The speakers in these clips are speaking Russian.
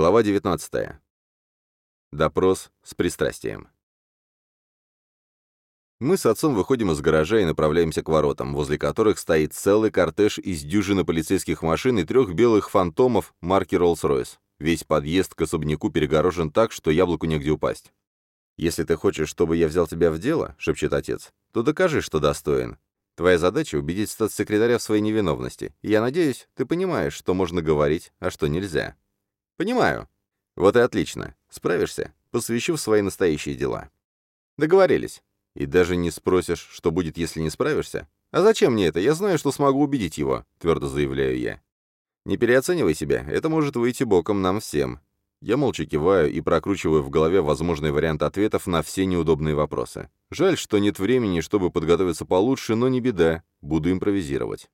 Глава 19. Допрос с пристрастием. Мы с отцом выходим из гаража и направляемся к воротам, возле которых стоит целый кортеж из дюжины полицейских машин и трех белых фантомов марки Rolls-Royce. Весь подъезд к особняку перегорожен так, что яблоку негде упасть. «Если ты хочешь, чтобы я взял тебя в дело», — шепчет отец, — «то докажи, что достоин. Твоя задача — убедить статс-секретаря в своей невиновности. И я надеюсь, ты понимаешь, что можно говорить, а что нельзя». «Понимаю». «Вот и отлично. Справишься? Посвящу в свои настоящие дела». «Договорились». И даже не спросишь, что будет, если не справишься? А зачем мне это? Я знаю, что смогу убедить его, твердо заявляю я. Не переоценивай себя, это может выйти боком нам всем. Я молча киваю и прокручиваю в голове возможные варианты ответов на все неудобные вопросы. Жаль, что нет времени, чтобы подготовиться получше, но не беда, буду импровизировать.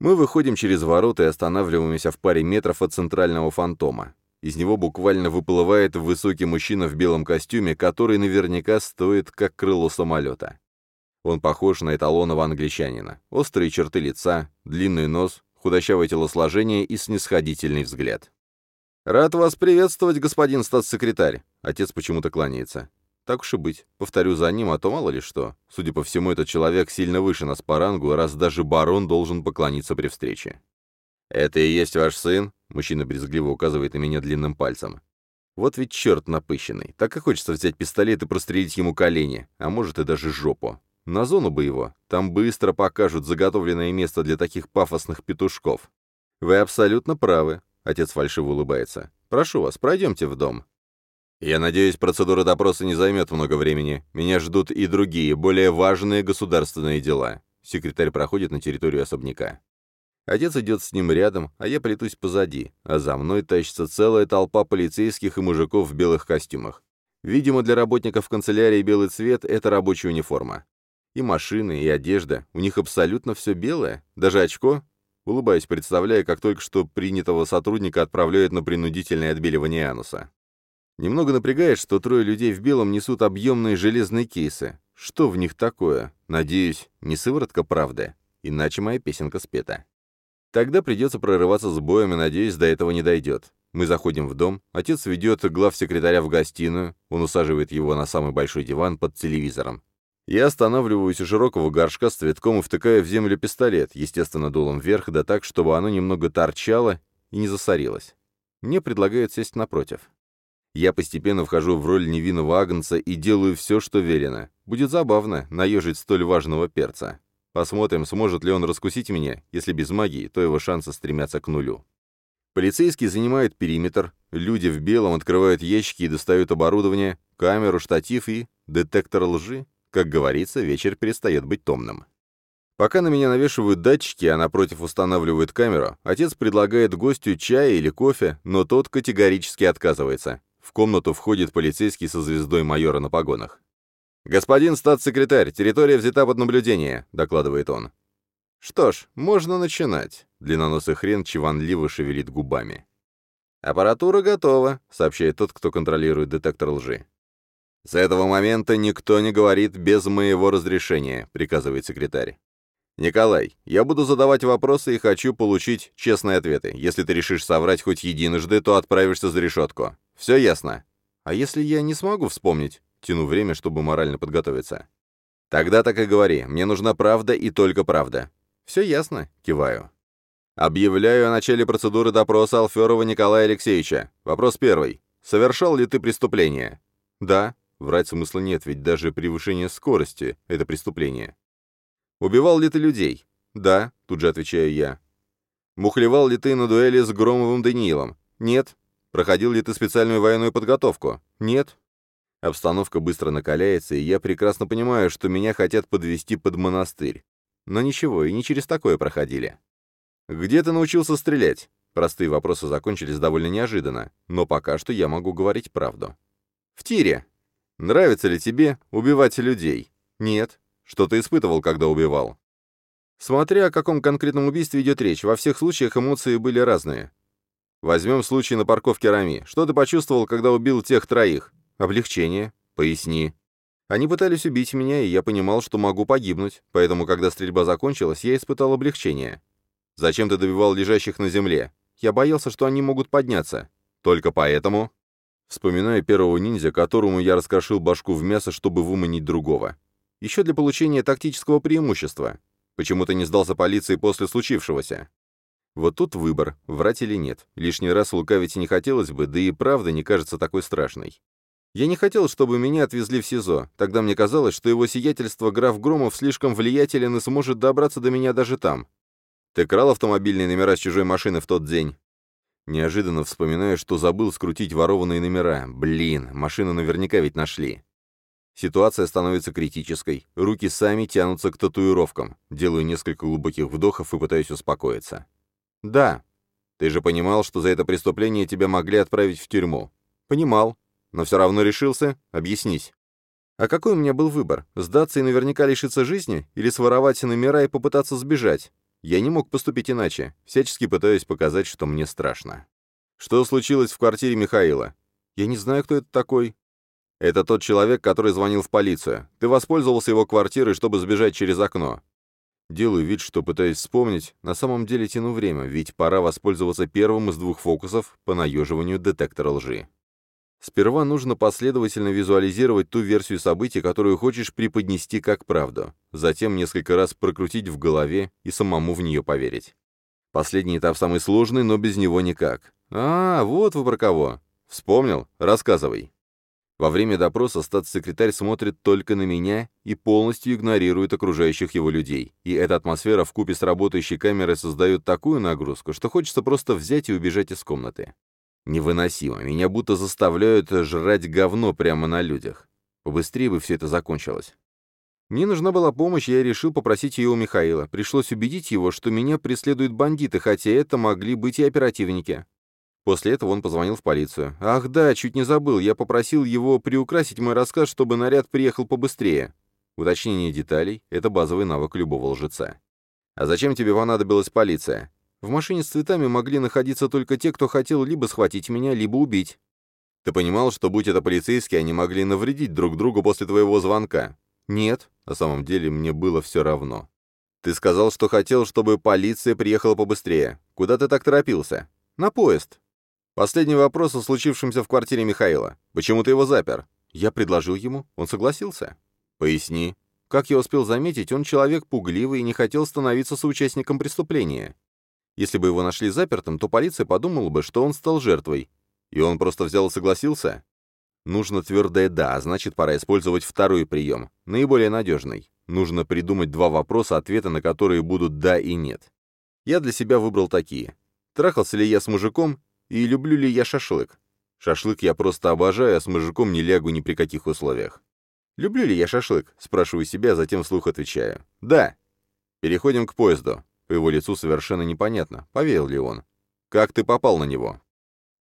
Мы выходим через ворота и останавливаемся в паре метров от центрального фантома. Из него буквально выплывает высокий мужчина в белом костюме, который наверняка стоит как крыло самолета. Он похож на эталонного англичанина. Острые черты лица, длинный нос, худощавое телосложение и снисходительный взгляд. «Рад вас приветствовать, господин статс-секретарь!» Отец почему-то кланяется. Так уж и быть. Повторю за ним, а то мало ли что. Судя по всему, этот человек сильно выше нас по рангу, раз даже барон должен поклониться при встрече. «Это и есть ваш сын?» Мужчина брезгливо указывает на меня длинным пальцем. Вот ведь черт напыщенный. Так и хочется взять пистолет и прострелить ему колени, а может и даже жопу. На зону бы его. Там быстро покажут заготовленное место для таких пафосных петушков. Вы абсолютно правы. Отец фальшиво улыбается. Прошу вас, пройдемте в дом. Я надеюсь, процедура допроса не займет много времени. Меня ждут и другие, более важные государственные дела. Секретарь проходит на территорию особняка. Отец идет с ним рядом, а я плетусь позади, а за мной тащится целая толпа полицейских и мужиков в белых костюмах. Видимо, для работников канцелярии белый цвет — это рабочая униформа. И машины, и одежда, у них абсолютно все белое, даже очко. Улыбаюсь, представляя, как только что принятого сотрудника отправляют на принудительное отбеливание ануса. Немного напрягает, что трое людей в белом несут объемные железные кейсы. Что в них такое? Надеюсь, не сыворотка правды, иначе моя песенка спета. Тогда придется прорываться с боем, и, надеюсь, до этого не дойдет. Мы заходим в дом, отец ведет главсекретаря в гостиную, он усаживает его на самый большой диван под телевизором. Я останавливаюсь у широкого горшка с цветком и втыкаю в землю пистолет, естественно, дулом вверх, да так, чтобы оно немного торчало и не засорилось. Мне предлагают сесть напротив. Я постепенно вхожу в роль невинного агнца и делаю все, что велено. Будет забавно наежить столь важного перца. Посмотрим, сможет ли он раскусить меня. Если без магии, то его шансы стремятся к нулю. Полицейские занимают периметр, люди в белом открывают ящики и достают оборудование, камеру, штатив и детектор лжи. Как говорится, вечер перестает быть томным. Пока на меня навешивают датчики, а напротив устанавливают камеру, отец предлагает гостю чая или кофе, но тот категорически отказывается. В комнату входит полицейский со звездой майора на погонах. «Господин статс-секретарь, территория взята под наблюдение», — докладывает он. «Что ж, можно начинать», — длинноносый хрен чеванливо шевелит губами. «Аппаратура готова», — сообщает тот, кто контролирует детектор лжи. «С этого момента никто не говорит без моего разрешения», — приказывает секретарь. «Николай, я буду задавать вопросы и хочу получить честные ответы. Если ты решишь соврать хоть единожды, то отправишься за решетку. Все ясно?» «А если я не смогу вспомнить?» Тяну время, чтобы морально подготовиться. «Тогда так и говори. Мне нужна правда и только правда». «Все ясно», — киваю. «Объявляю о начале процедуры допроса Алферова Николая Алексеевича. Вопрос первый. Совершал ли ты преступление?» «Да». Врать смысла нет, ведь даже превышение скорости — это преступление. «Убивал ли ты людей?» «Да», — тут же отвечаю я. «Мухлевал ли ты на дуэли с Громовым Даниилом?» «Нет». «Проходил ли ты специальную военную подготовку?» «Нет». Обстановка быстро накаляется, и я прекрасно понимаю, что меня хотят подвести под монастырь. Но ничего, и не через такое проходили. «Где ты научился стрелять?» Простые вопросы закончились довольно неожиданно, но пока что я могу говорить правду. «В тире. Нравится ли тебе убивать людей?» «Нет. Что ты испытывал, когда убивал?» Смотря о каком конкретном убийстве идет речь, во всех случаях эмоции были разные. Возьмем случай на парковке Рами. Что ты почувствовал, когда убил тех троих? Облегчение. Поясни. Они пытались убить меня, и я понимал, что могу погибнуть, поэтому, когда стрельба закончилась, я испытал облегчение. Зачем ты добивал лежащих на земле? Я боялся, что они могут подняться. Только поэтому? Вспоминаю первого ниндзя, которому я раскрошил башку в мясо, чтобы выманить другого. Еще для получения тактического преимущества. Почему ты не сдался полиции после случившегося? Вот тут выбор, врать или нет. Лишний раз лукавить не хотелось бы, да и правда не кажется такой страшной. Я не хотел, чтобы меня отвезли в СИЗО. Тогда мне казалось, что его сиятельство граф Громов слишком влиятелен и сможет добраться до меня даже там. Ты крал автомобильные номера с чужой машины в тот день? Неожиданно вспоминаю, что забыл скрутить ворованные номера. Блин, машину наверняка ведь нашли. Ситуация становится критической. Руки сами тянутся к татуировкам. Делаю несколько глубоких вдохов и пытаюсь успокоиться. «Да. Ты же понимал, что за это преступление тебя могли отправить в тюрьму?» «Понимал. Но все равно решился? Объяснись. А какой у меня был выбор? Сдаться и наверняка лишиться жизни? Или своровать номера и попытаться сбежать? Я не мог поступить иначе. Всячески пытаюсь показать, что мне страшно. Что случилось в квартире Михаила? Я не знаю, кто это такой. Это тот человек, который звонил в полицию. Ты воспользовался его квартирой, чтобы сбежать через окно. Делаю вид, что пытаюсь вспомнить. На самом деле тяну время, ведь пора воспользоваться первым из двух фокусов по наеживанию детектора лжи. Сперва нужно последовательно визуализировать ту версию событий, которую хочешь преподнести как правду. Затем несколько раз прокрутить в голове и самому в нее поверить. Последний этап самый сложный, но без него никак. «А, вот вы про кого!» «Вспомнил? Рассказывай». Во время допроса статс-секретарь смотрит только на меня и полностью игнорирует окружающих его людей. И эта атмосфера в купе с работающей камерой создает такую нагрузку, что хочется просто взять и убежать из комнаты. Невыносимо. Меня будто заставляют жрать говно прямо на людях. Побыстрее бы все это закончилось. Мне нужна была помощь, и я решил попросить ее у Михаила. Пришлось убедить его, что меня преследуют бандиты, хотя это могли быть и оперативники. После этого он позвонил в полицию. «Ах да, чуть не забыл, я попросил его приукрасить мой рассказ, чтобы наряд приехал побыстрее». Уточнение деталей — это базовый навык любого лжеца. «А зачем тебе понадобилась полиция?» В машине с цветами могли находиться только те, кто хотел либо схватить меня, либо убить. Ты понимал, что, будь это полицейские, они могли навредить друг другу после твоего звонка? Нет, на самом деле мне было все равно. Ты сказал, что хотел, чтобы полиция приехала побыстрее. Куда ты так торопился? На поезд. Последний вопрос о случившемся в квартире Михаила. Почему ты его запер? Я предложил ему, он согласился. Поясни. Как я успел заметить, он человек пугливый и не хотел становиться соучастником преступления. Если бы его нашли запертым, то полиция подумала бы, что он стал жертвой. И он просто взял и согласился? Нужно твердое «да», а значит, пора использовать второй прием, наиболее надежный. Нужно придумать два вопроса, ответы на которые будут «да» и «нет». Я для себя выбрал такие. Трахался ли я с мужиком и люблю ли я шашлык? Шашлык я просто обожаю, а с мужиком не лягу ни при каких условиях. Люблю ли я шашлык? Спрашиваю себя, затем вслух отвечаю. Да. Переходим к поезду. По его лицу совершенно непонятно, поверил ли он. «Как ты попал на него?»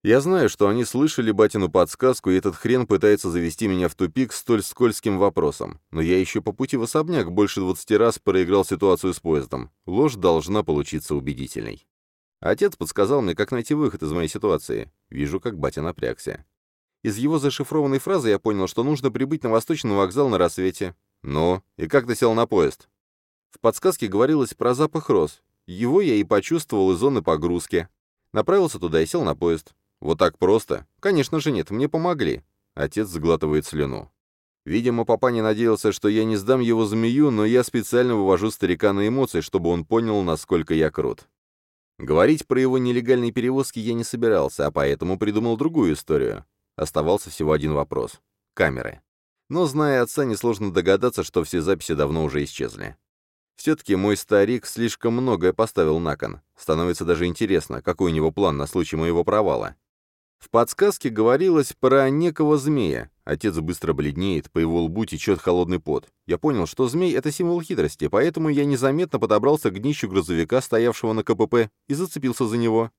Я знаю, что они слышали батину подсказку, и этот хрен пытается завести меня в тупик столь скользким вопросом. Но я еще по пути в особняк больше 20 раз проиграл ситуацию с поездом. Ложь должна получиться убедительной. Отец подсказал мне, как найти выход из моей ситуации. Вижу, как батя напрягся. Из его зашифрованной фразы я понял, что нужно прибыть на Восточный вокзал на рассвете. «Ну, и как ты сел на поезд?» В подсказке говорилось про запах роз. Его я и почувствовал из зоны погрузки. Направился туда и сел на поезд. Вот так просто? Конечно же нет, мне помогли. Отец заглатывает слюну. Видимо, папа не надеялся, что я не сдам его змею, но я специально вывожу старика на эмоции, чтобы он понял, насколько я крут. Говорить про его нелегальные перевозки я не собирался, а поэтому придумал другую историю. Оставался всего один вопрос. Камеры. Но, зная отца, несложно догадаться, что все записи давно уже исчезли. Все-таки мой старик слишком многое поставил на кон. Становится даже интересно, какой у него план на случай моего провала. В подсказке говорилось про некого змея. Отец быстро бледнеет, по его лбу течет холодный пот. Я понял, что змей — это символ хитрости, поэтому я незаметно подобрался к днищу грузовика, стоявшего на КПП, и зацепился за него.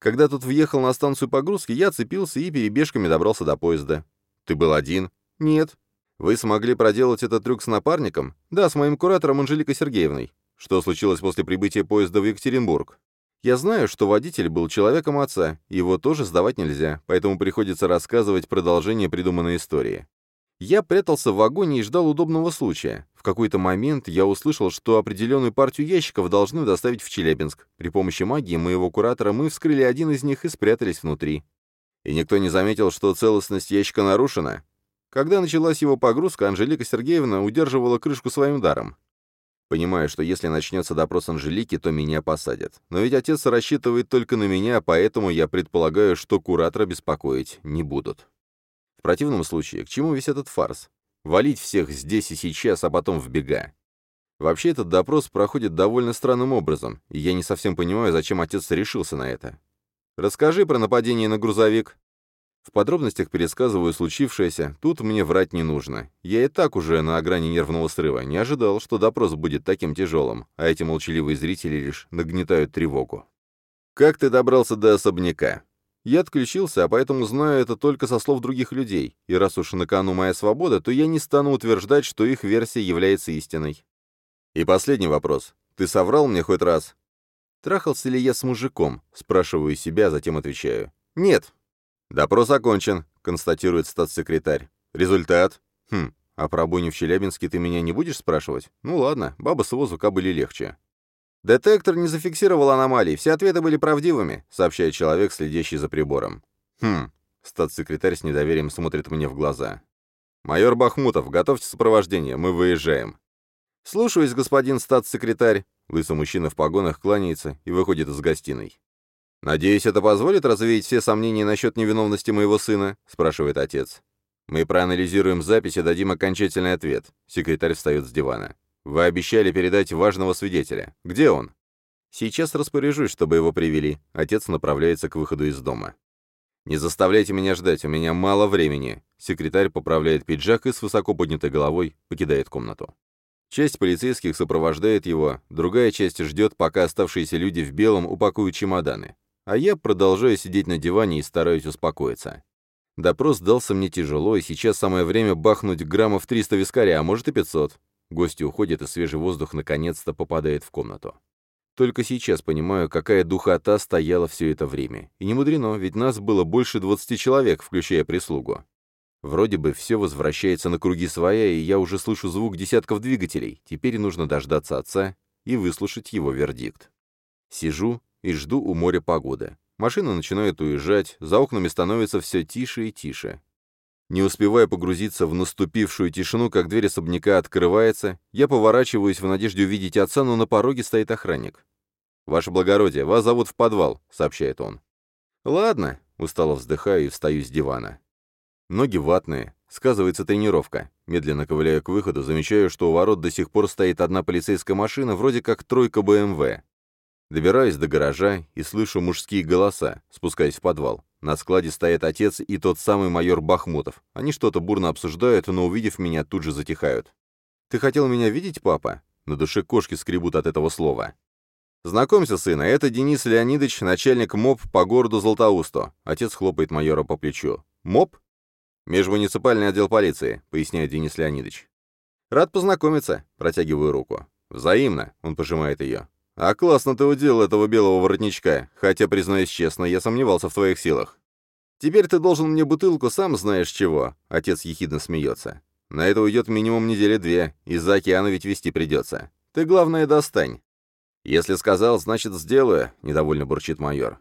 Когда тот въехал на станцию погрузки, я цепился и перебежками добрался до поезда. «Ты был один?» «Нет. Вы смогли проделать этот трюк с напарником? Да, с моим куратором Анжеликой Сергеевной. Что случилось после прибытия поезда в Екатеринбург? Я знаю, что водитель был человеком отца, его тоже сдавать нельзя, поэтому приходится рассказывать продолжение придуманной истории. Я прятался в вагоне и ждал удобного случая. В какой-то момент я услышал, что определенную партию ящиков должны доставить в Челябинск. При помощи магии моего куратора мы вскрыли один из них и спрятались внутри. И никто не заметил, что целостность ящика нарушена? Когда началась его погрузка, Анжелика Сергеевна удерживала крышку своим даром. Понимаю, что если начнется допрос Анжелики, то меня посадят. Но ведь отец рассчитывает только на меня, поэтому я предполагаю, что куратора беспокоить не будут. В противном случае, к чему весь этот фарс? Валить всех здесь и сейчас, а потом в бега. Вообще, этот допрос проходит довольно странным образом, и я не совсем понимаю, зачем отец решился на это. Расскажи про нападение на грузовик. В подробностях пересказываю случившееся, тут мне врать не нужно. Я и так уже на грани нервного срыва, не ожидал, что допрос будет таким тяжелым, а эти молчаливые зрители лишь нагнетают тревогу. «Как ты добрался до особняка?» Я отключился, а поэтому знаю это только со слов других людей, и раз уж на кону моя свобода, то я не стану утверждать, что их версия является истиной. И последний вопрос. Ты соврал мне хоть раз? Трахался ли я с мужиком? Спрашиваю себя, затем отвечаю. Нет, «Допрос окончен», — констатирует статс-секретарь. «Результат?» «Хм, а про в Челябинске ты меня не будешь спрашивать? Ну ладно, баба с воздуха были легче». «Детектор не зафиксировал аномалий, все ответы были правдивыми», — сообщает человек, следящий за прибором. «Хм», — статс-секретарь с недоверием смотрит мне в глаза. «Майор Бахмутов, готовьте сопровождение, мы выезжаем». «Слушаюсь, господин статс-секретарь». Лысый мужчина в погонах кланяется и выходит из гостиной. «Надеюсь, это позволит развеять все сомнения насчет невиновности моего сына?» — спрашивает отец. «Мы проанализируем запись и дадим окончательный ответ». Секретарь встает с дивана. «Вы обещали передать важного свидетеля. Где он?» «Сейчас распоряжусь, чтобы его привели». Отец направляется к выходу из дома. «Не заставляйте меня ждать, у меня мало времени». Секретарь поправляет пиджак и с высоко поднятой головой покидает комнату. Часть полицейских сопровождает его, другая часть ждет, пока оставшиеся люди в белом упакуют чемоданы а я продолжаю сидеть на диване и стараюсь успокоиться. Допрос дался мне тяжело, и сейчас самое время бахнуть граммов 300 вискаря, а может и 500. Гости уходят, и свежий воздух наконец-то попадает в комнату. Только сейчас понимаю, какая духота стояла все это время. И не мудрено, ведь нас было больше 20 человек, включая прислугу. Вроде бы все возвращается на круги своя, и я уже слышу звук десятков двигателей. Теперь нужно дождаться отца и выслушать его вердикт. Сижу и жду у моря погоды. Машина начинает уезжать, за окнами становится все тише и тише. Не успевая погрузиться в наступившую тишину, как дверь особняка открывается, я поворачиваюсь в надежде увидеть отца, но на пороге стоит охранник. «Ваше благородие, вас зовут в подвал», — сообщает он. «Ладно», — устало вздыхаю и встаю с дивана. Ноги ватные, сказывается тренировка. Медленно ковыляю к выходу, замечаю, что у ворот до сих пор стоит одна полицейская машина, вроде как тройка БМВ. Добираюсь до гаража и слышу мужские голоса, спускаясь в подвал. На складе стоят отец и тот самый майор Бахмутов. Они что-то бурно обсуждают, но, увидев меня, тут же затихают. «Ты хотел меня видеть, папа?» На душе кошки скребут от этого слова. «Знакомься, сына, это Денис Леонидович, начальник МОП по городу Златоусту». Отец хлопает майора по плечу. «МОП?» «Межмуниципальный отдел полиции», — поясняет Денис Леонидович. «Рад познакомиться», — протягиваю руку. «Взаимно», — он пожимает ее. «А классно ты удел этого белого воротничка, хотя, признаюсь честно, я сомневался в твоих силах. Теперь ты должен мне бутылку, сам знаешь чего», — отец ехидно смеется. «На это уйдет минимум недели две, из-за океана ведь вести придется. Ты, главное, достань». «Если сказал, значит, сделаю», — недовольно бурчит майор.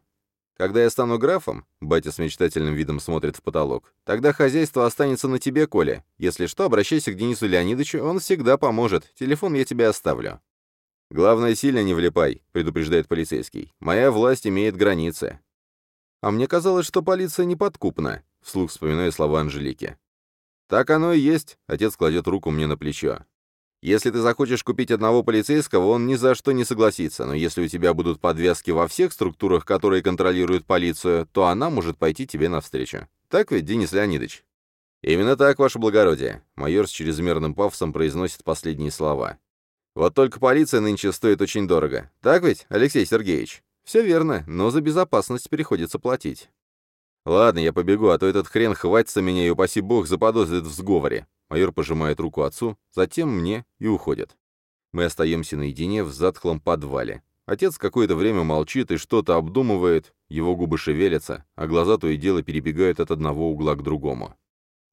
«Когда я стану графом», — батя с мечтательным видом смотрит в потолок, «тогда хозяйство останется на тебе, Коля. Если что, обращайся к Денису Леонидовичу, он всегда поможет. Телефон я тебе оставлю». «Главное, сильно не влипай», — предупреждает полицейский. «Моя власть имеет границы». «А мне казалось, что полиция неподкупна», — вслух вспоминаю слова Анжелики. «Так оно и есть», — отец кладет руку мне на плечо. «Если ты захочешь купить одного полицейского, он ни за что не согласится, но если у тебя будут подвязки во всех структурах, которые контролируют полицию, то она может пойти тебе навстречу. Так ведь, Денис Леонидович?» «Именно так, ваше благородие», — майор с чрезмерным пафосом произносит последние слова. Вот только полиция нынче стоит очень дорого. Так ведь, Алексей Сергеевич? Все верно, но за безопасность приходится платить. Ладно, я побегу, а то этот хрен хватится меня и, упаси бог, заподозрит в сговоре. Майор пожимает руку отцу, затем мне и уходит. Мы остаемся наедине в затхлом подвале. Отец какое-то время молчит и что-то обдумывает, его губы шевелятся, а глаза то и дело перебегают от одного угла к другому.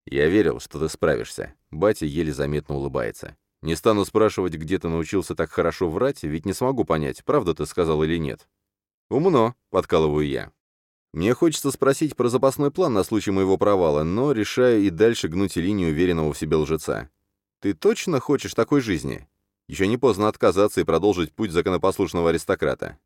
«Я верил, что ты справишься». Батя еле заметно улыбается. Не стану спрашивать, где ты научился так хорошо врать, ведь не смогу понять, правда ты сказал или нет. «Умно», — подкалываю я. Мне хочется спросить про запасной план на случай моего провала, но решаю и дальше гнуть линию уверенного в себе лжеца. Ты точно хочешь такой жизни? Еще не поздно отказаться и продолжить путь законопослушного аристократа.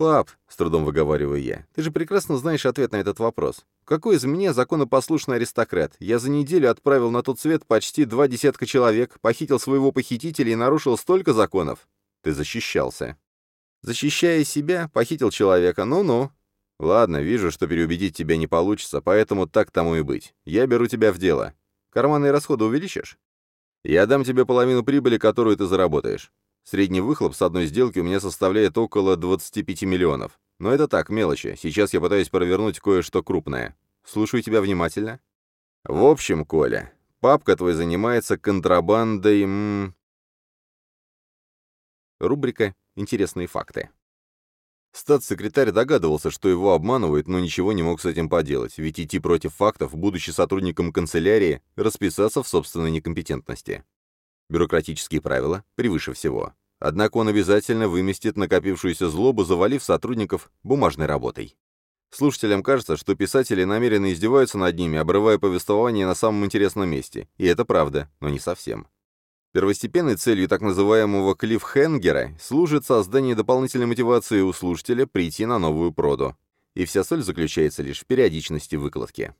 «Пап», — с трудом выговариваю я, — «ты же прекрасно знаешь ответ на этот вопрос. Какой из меня законопослушный аристократ? Я за неделю отправил на тот свет почти два десятка человек, похитил своего похитителя и нарушил столько законов. Ты защищался». «Защищая себя, похитил человека, ну-ну». «Ладно, вижу, что переубедить тебя не получится, поэтому так тому и быть. Я беру тебя в дело. Карманные расходы увеличишь?» «Я дам тебе половину прибыли, которую ты заработаешь. Средний выхлоп с одной сделки у меня составляет около 25 миллионов. Но это так, мелочи. Сейчас я пытаюсь провернуть кое-что крупное. Слушаю тебя внимательно. В общем, Коля, папка твой занимается контрабандой... М... Рубрика «Интересные факты». Статс-секретарь догадывался, что его обманывают, но ничего не мог с этим поделать, ведь идти против фактов, будучи сотрудником канцелярии, расписаться в собственной некомпетентности. Бюрократические правила превыше всего. Однако он обязательно выместит накопившуюся злобу, завалив сотрудников бумажной работой. Слушателям кажется, что писатели намеренно издеваются над ними, обрывая повествование на самом интересном месте. И это правда, но не совсем. Первостепенной целью так называемого клиффхенгера служит создание дополнительной мотивации у слушателя прийти на новую проду. И вся соль заключается лишь в периодичности выкладки.